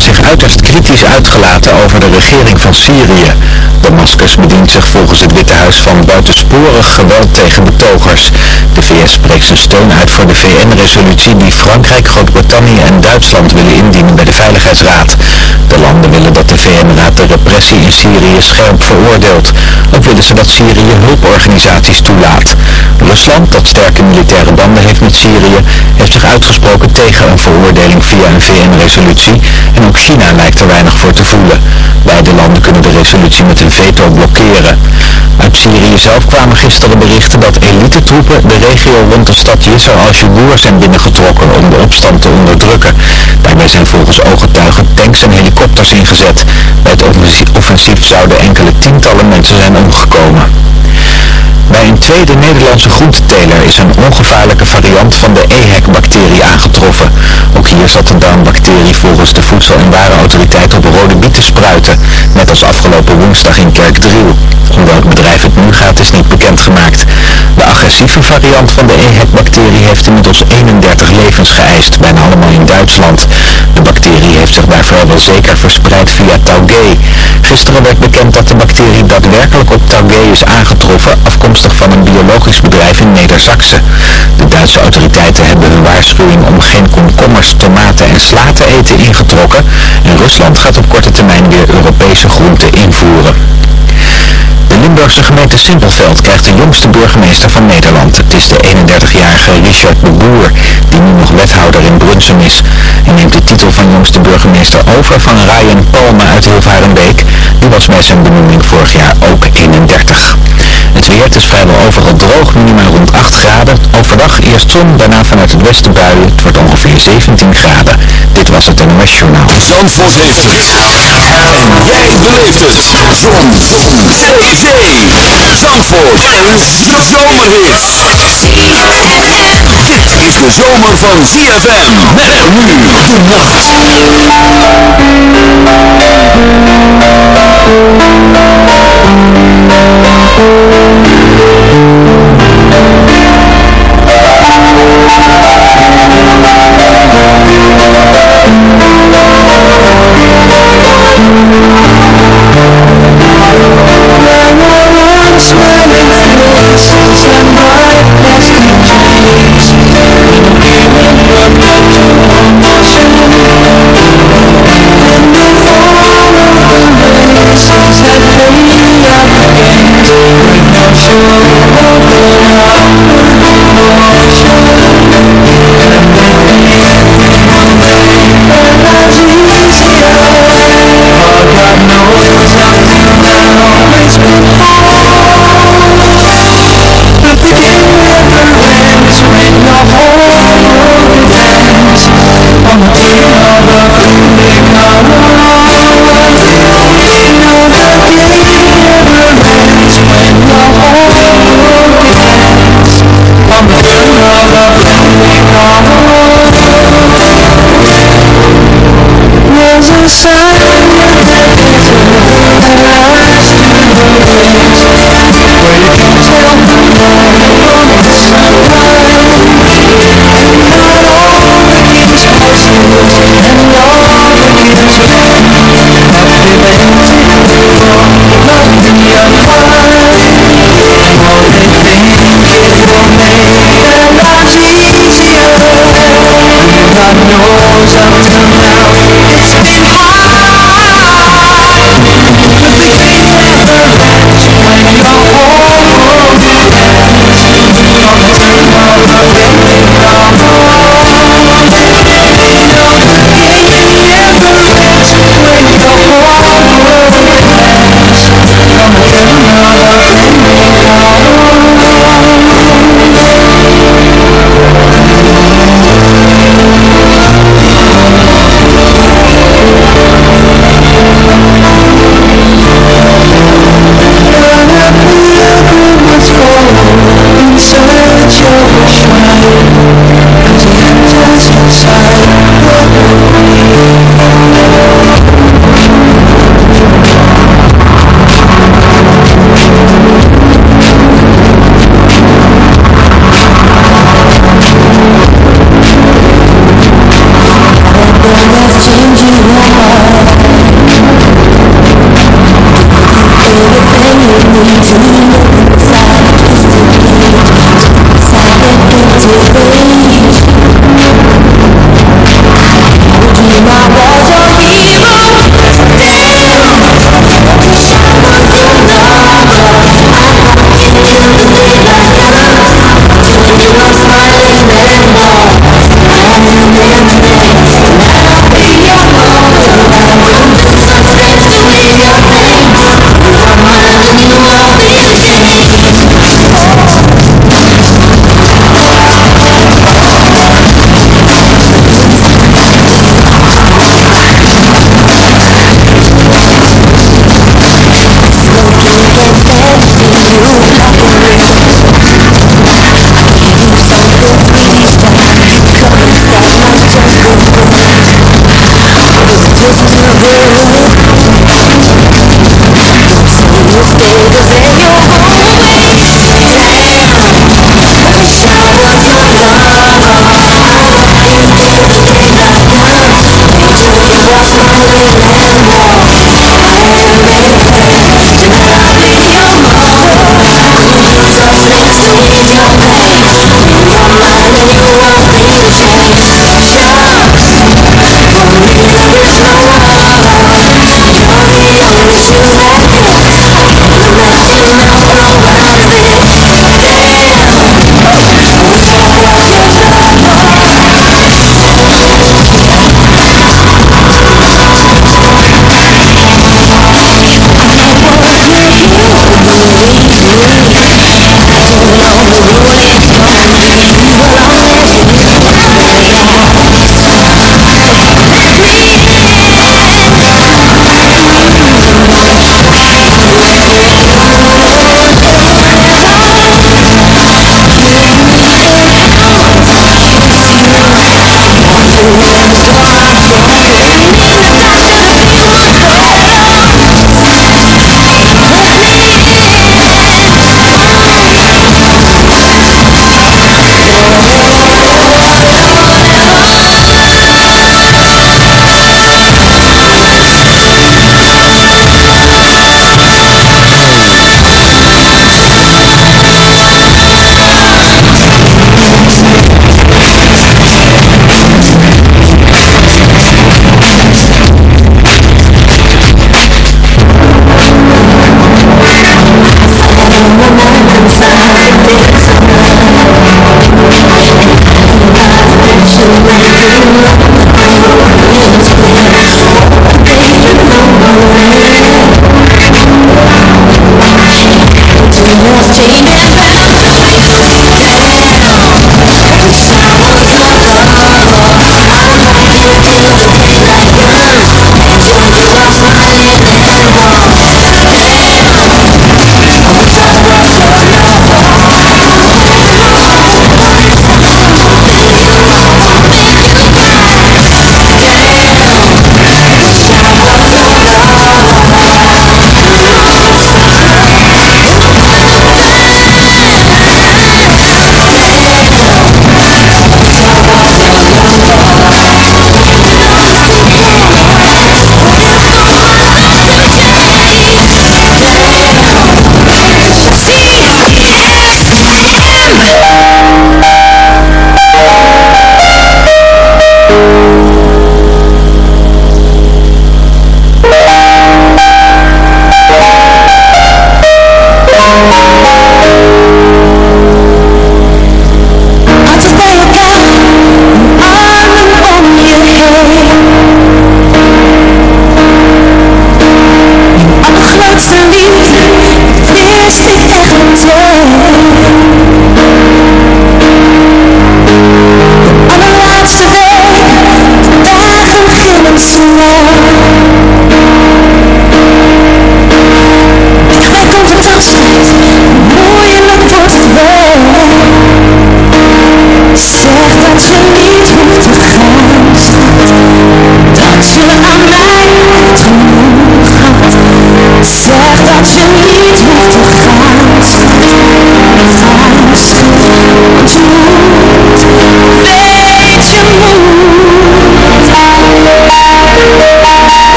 hebben zich uiterst kritisch uitgelaten over de regering van Syrië. Damascus bedient zich volgens het Witte Huis van buitensporig geweld tegen betogers. De VS spreekt zijn steun uit voor de VN-resolutie die Frankrijk, Groot-Brittannië en Duitsland willen indienen bij de Veiligheidsraad. De landen willen dat de VN-raad de repressie in Syrië scherp veroordeelt. Ook willen ze dat Syrië hulporganisaties toelaat. Rusland, dat sterke militaire banden heeft met Syrië, heeft zich uitgesproken tegen een veroordeling via een VN-resolutie. En ook China lijkt er weinig voor te voelen. Beide landen kunnen de resolutie met veto blokkeren. Uit Syrië zelf kwamen gisteren berichten dat elite troepen de regio rond de stad Yisr al-Shibur zijn binnengetrokken om de opstand te onderdrukken. Daarbij zijn volgens ooggetuigen tanks en helikopters ingezet. Bij het offensief zouden enkele tientallen mensen zijn omgekomen. Bij een tweede Nederlandse groenteteler is een ongevaarlijke variant van de EHEC-bacterie aangetroffen. Ook hier zat de darmbacterie volgens de Voedsel- en Warenautoriteit op rode bieten spruiten, net als afgelopen woensdag in Kerkdriel. Om welk bedrijf het nu gaat is niet bekendgemaakt. De agressieve variant van de EHEC-bacterie heeft inmiddels 31 levens geëist, bijna allemaal in Duitsland. De bacterie heeft zich daar vrijwel zeker verspreid via Taugé. Gisteren werd bekend dat de bacterie daadwerkelijk op Tauge is aangetroffen, afkomstig van een biologisch bedrijf in neder De Duitse autoriteiten hebben hun waarschuwing om geen komkommers, tomaten en sla te eten ingetrokken en Rusland gaat op korte termijn weer Europese groenten invoeren. Limburgse gemeente Simpelveld krijgt de jongste burgemeester van Nederland. Het is de 31-jarige Richard de Boer, die nu nog wethouder in Brunsum is. Hij neemt de titel van jongste burgemeester over van Ryan Palme uit Hilvarenbeek. Die was bij zijn benoeming vorig jaar ook 31 weer. Het is vrijwel overal droog, minimaal rond 8 graden. Overdag eerst zon, daarna vanuit het westen buien. Het wordt ongeveer 17 graden. Dit was het NOS Journaal. Zandvoort heeft het. En jij beleeft het. Zon. Zee. Zee. Zandvoort. Een zomerhit. Dit is de zomer van ZFM. Met nu de nacht. swear Thank you. sun, the lights, the lights, the lights, take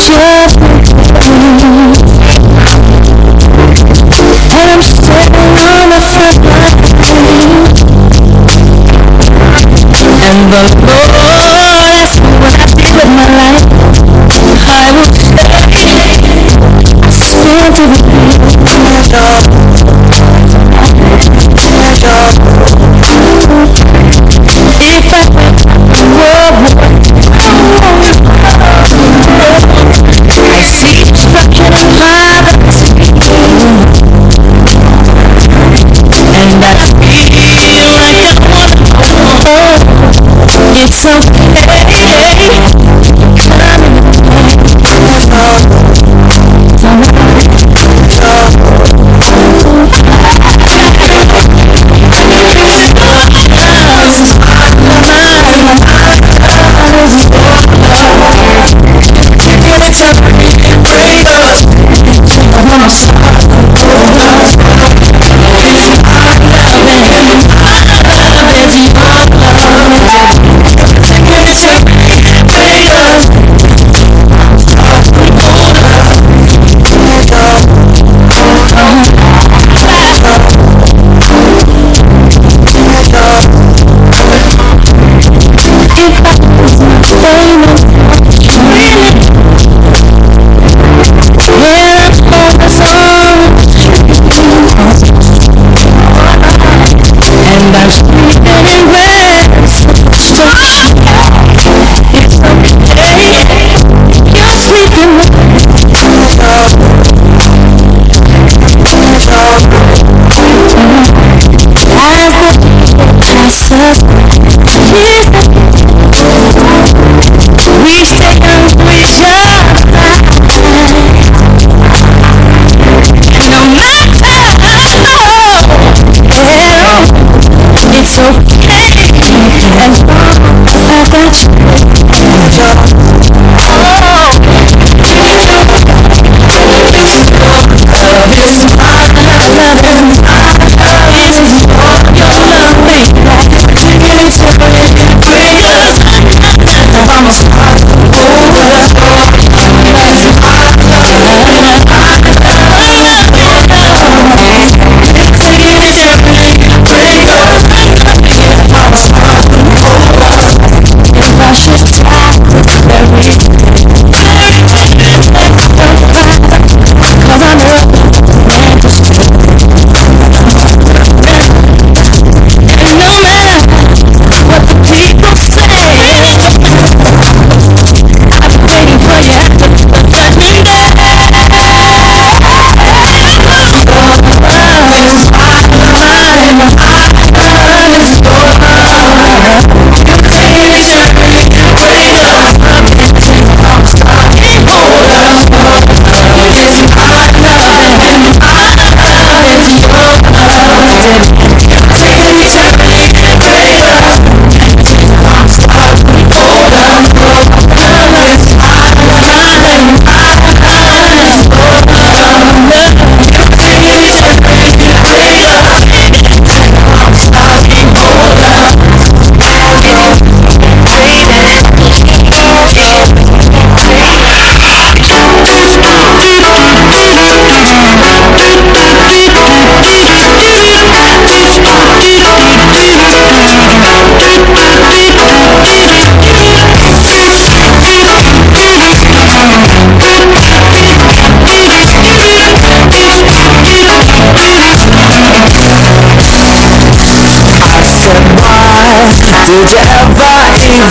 joy.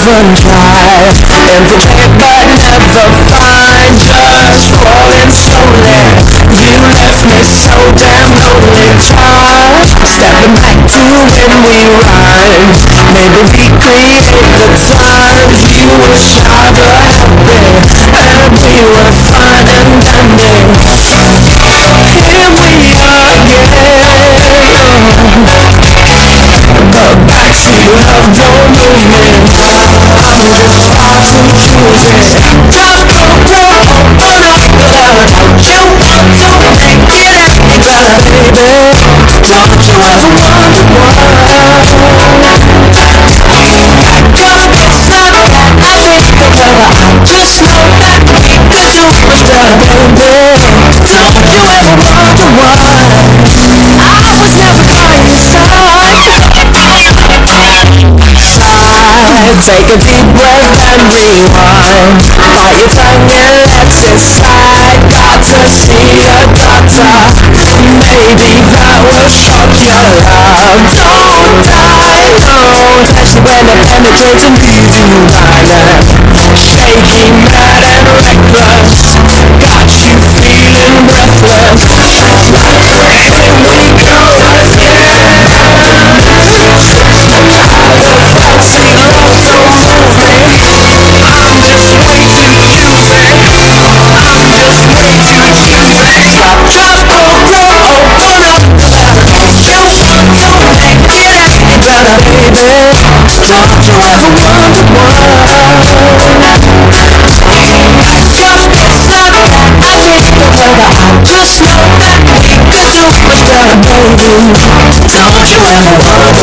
sun's rise Everybody's up for fine Just falling slowly You left me so damn lonely Just stepping back to when we rise Maybe recreate the times you were shy but happy And we were fine and dandy Here we are again But back to love don't move me just a to from it. take a deep breath and rewind How you I let decide Got to see a doctor Maybe that will shock your love Don't die alone When a penetration leaves you minor Shaking Don't you wanna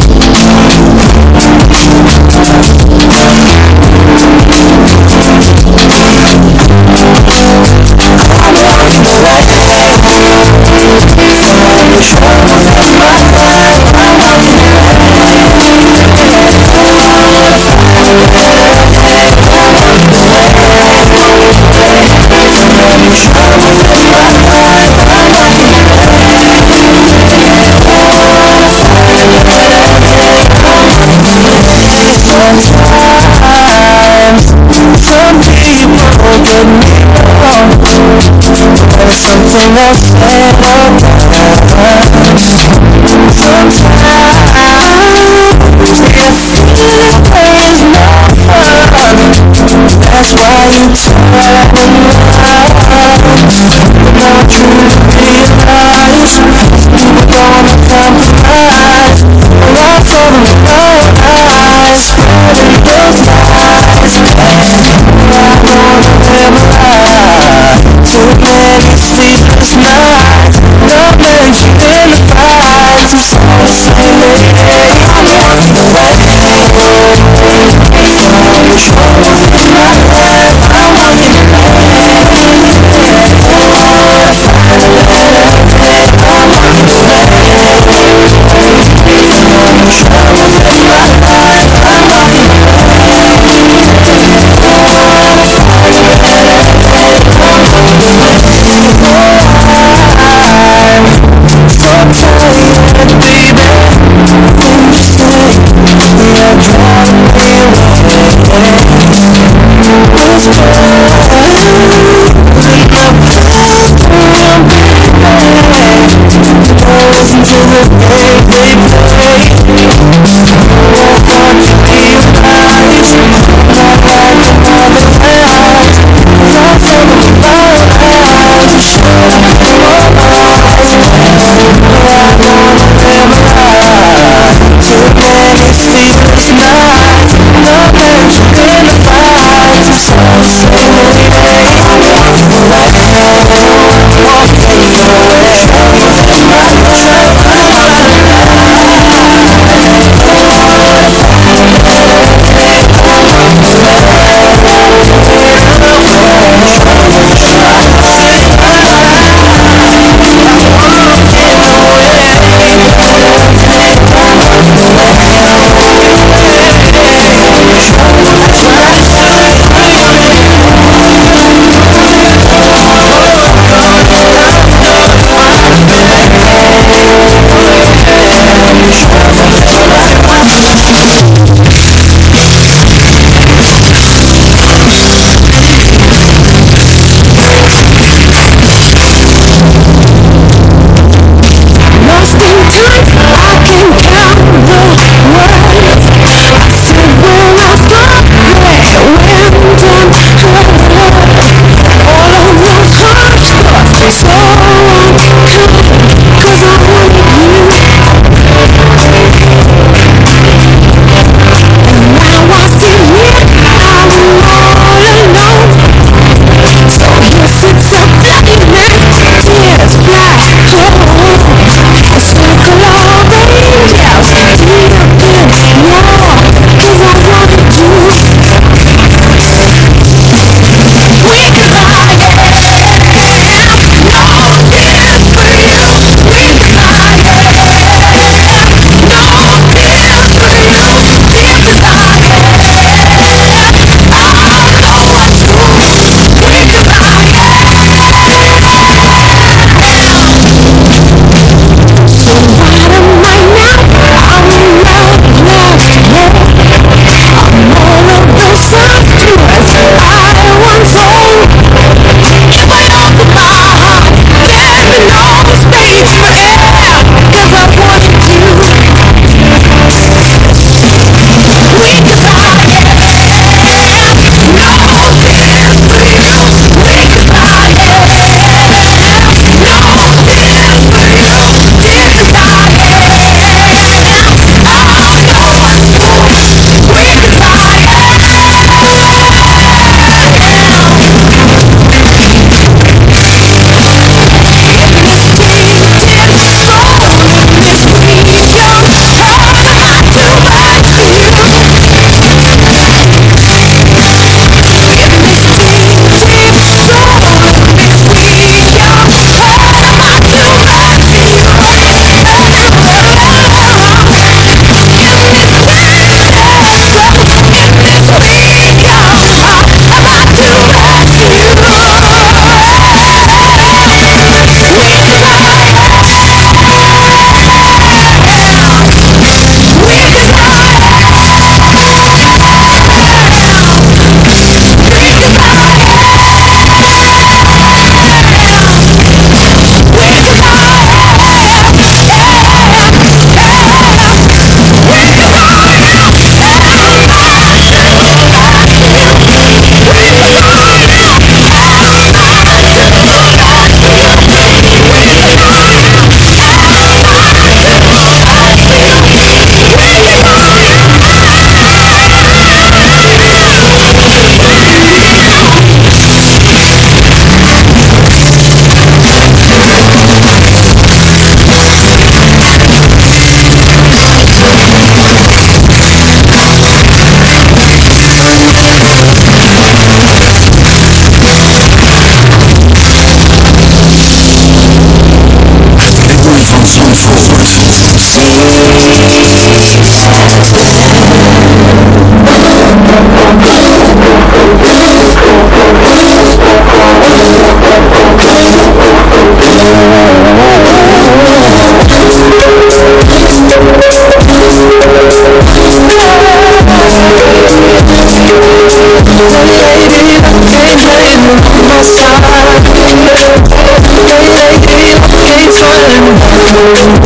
Something I said or Sometimes Drifting away is more fun That's why you turn around Now you know Thank you. you.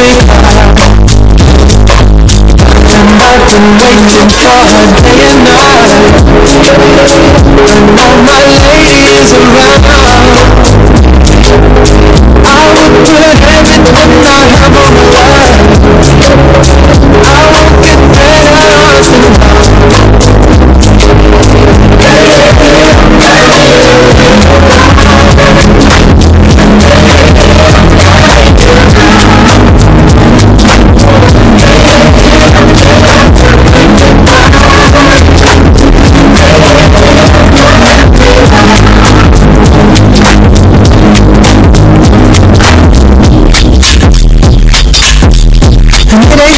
And I've been waiting for her day and night And all my ladies around I would put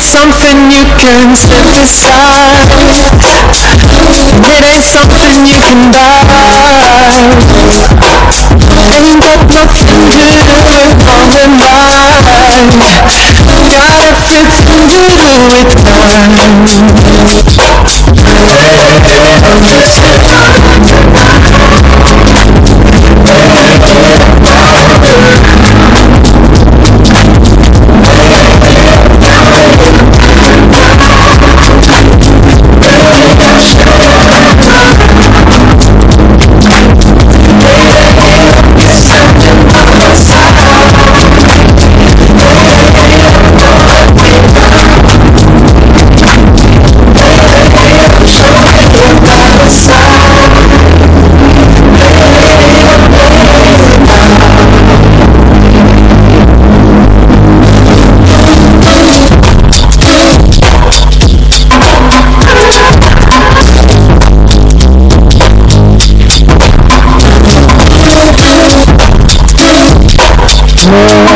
something you can step aside ain't something you can buy Ain't got nothing to do with the Got a is to do with time Hey, hey, hey, Yeah.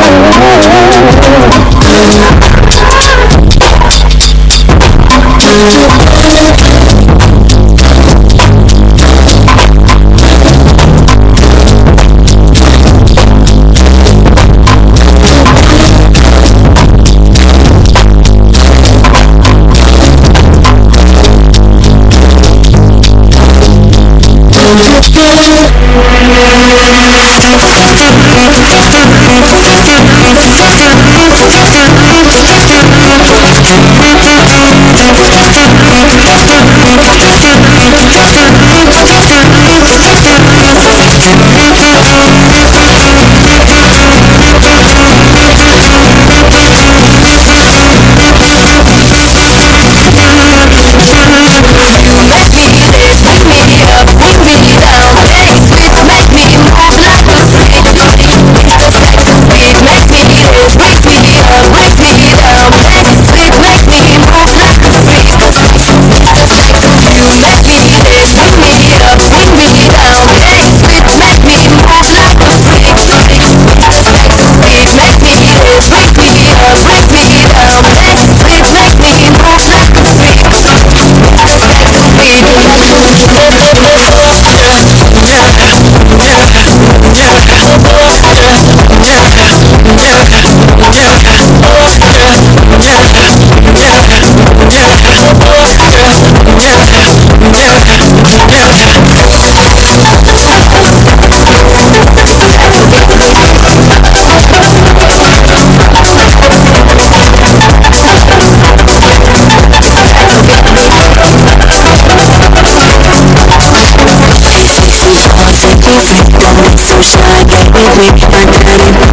get with me, Friday evening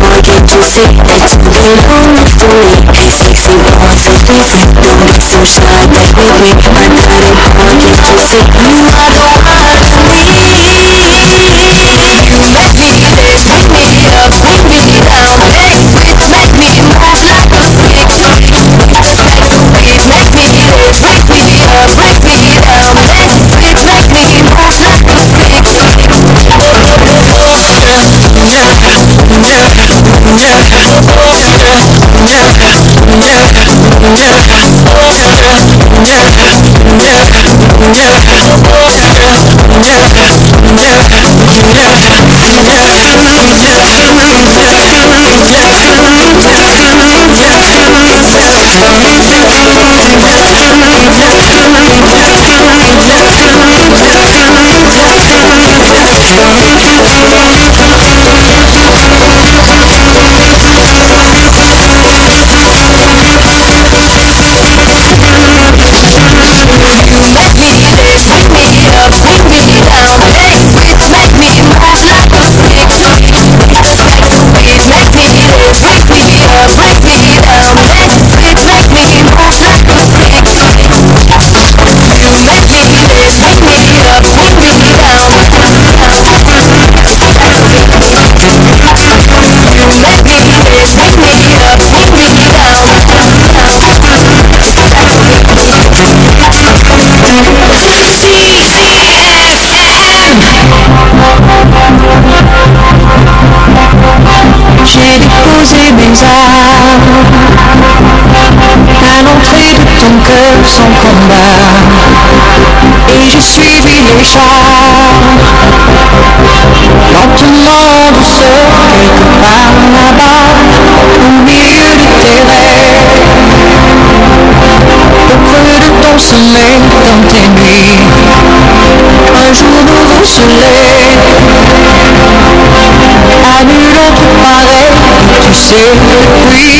and get too sick, see They wanted to meet Sexy boy, boys and reason So get with me, Friday evening and early get too sick, You are the one for me You make me crazy, make love Yeah. suis free lentement sound Not to know the soul they combine about Een au there de ton soleil dans tes nuits Un jour nouveau soleil À nul autre pareil, tu sais, oui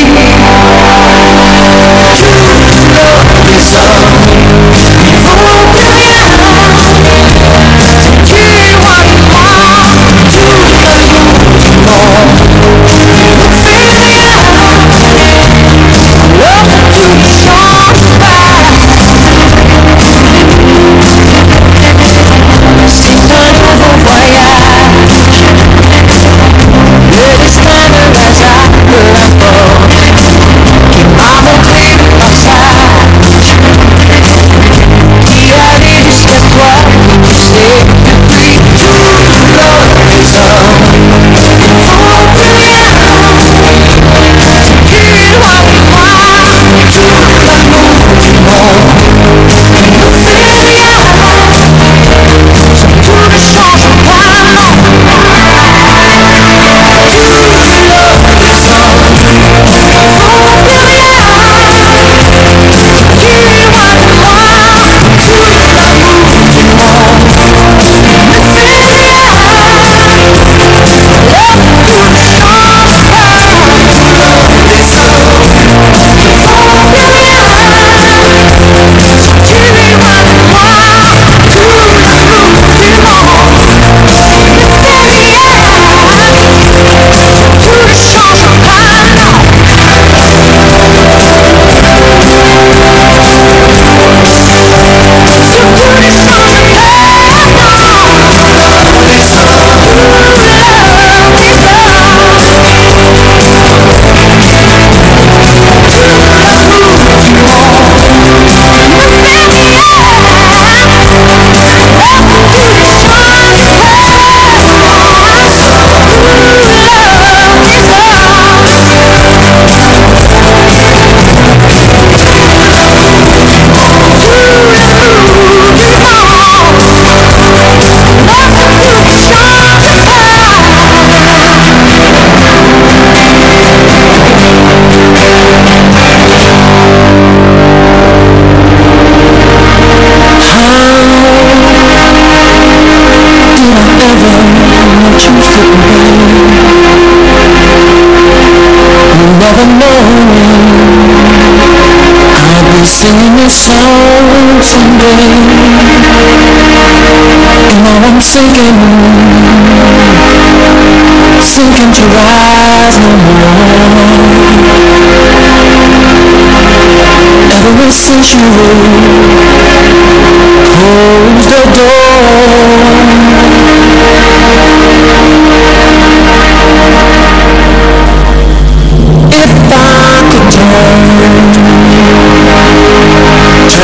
i am singing a song someday And now I'm singing, Sinking to rise no more Every century, Close the door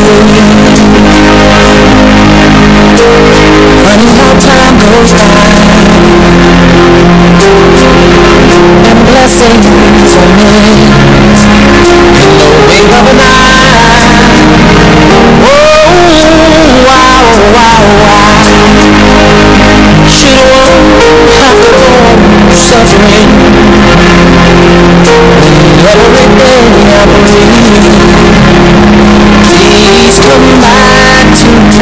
Funny how time goes by And blessings are made